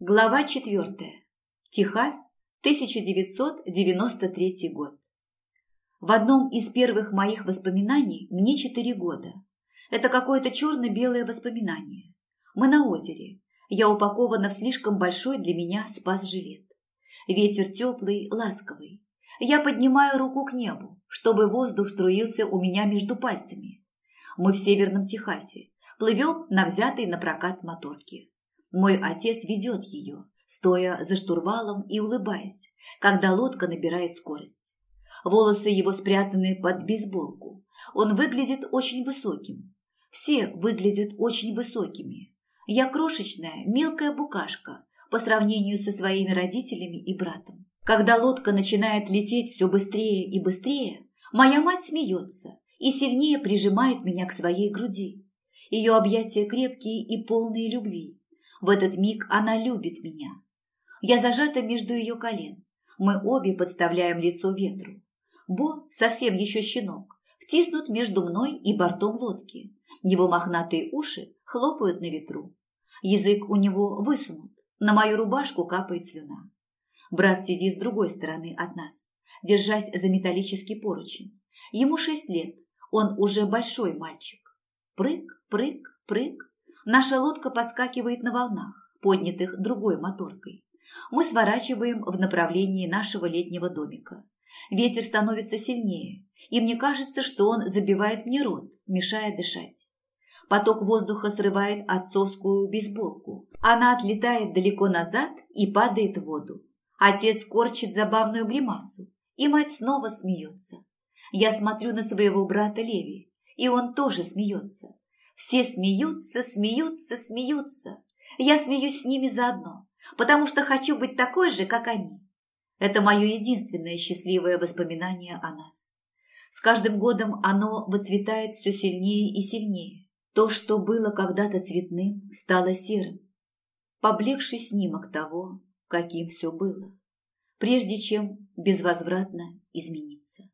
Глава четвертая. Техас, 1993 год. В одном из первых моих воспоминаний мне четыре года. Это какое-то черно-белое воспоминание. Мы на озере. Я упакована в слишком большой для меня спас-жилет. Ветер теплый, ласковый. Я поднимаю руку к небу, чтобы воздух струился у меня между пальцами. Мы в Северном Техасе. Плывем на взятой на прокат моторке. Мой отец ведет ее, стоя за штурвалом и улыбаясь, когда лодка набирает скорость. Волосы его спрятаны под бейсболку. Он выглядит очень высоким. Все выглядят очень высокими. Я крошечная, мелкая букашка по сравнению со своими родителями и братом. Когда лодка начинает лететь все быстрее и быстрее, моя мать смеется и сильнее прижимает меня к своей груди. Ее объятия крепкие и полные любви. В этот миг она любит меня. Я зажата между ее колен. Мы обе подставляем лицо ветру. Бо, совсем еще щенок, втиснут между мной и бортом лодки. Его мохнатые уши хлопают на ветру. Язык у него высунут. На мою рубашку капает слюна. Брат сидит с другой стороны от нас, держась за металлический поручень. Ему шесть лет, он уже большой мальчик. Прыг, прыг, прыг. Наша лодка подскакивает на волнах, поднятых другой моторкой. Мы сворачиваем в направлении нашего летнего домика. Ветер становится сильнее, и мне кажется, что он забивает мне рот, мешая дышать. Поток воздуха срывает отцовскую бейсболку. Она отлетает далеко назад и падает в воду. Отец корчит забавную гримасу, и мать снова смеется. Я смотрю на своего брата Леви, и он тоже смеется. Все смеются, смеются, смеются. Я смеюсь с ними заодно, потому что хочу быть такой же, как они. Это мое единственное счастливое воспоминание о нас. С каждым годом оно выцветает все сильнее и сильнее. То, что было когда-то цветным, стало серым. Поблекший снимок того, каким все было, прежде чем безвозвратно измениться.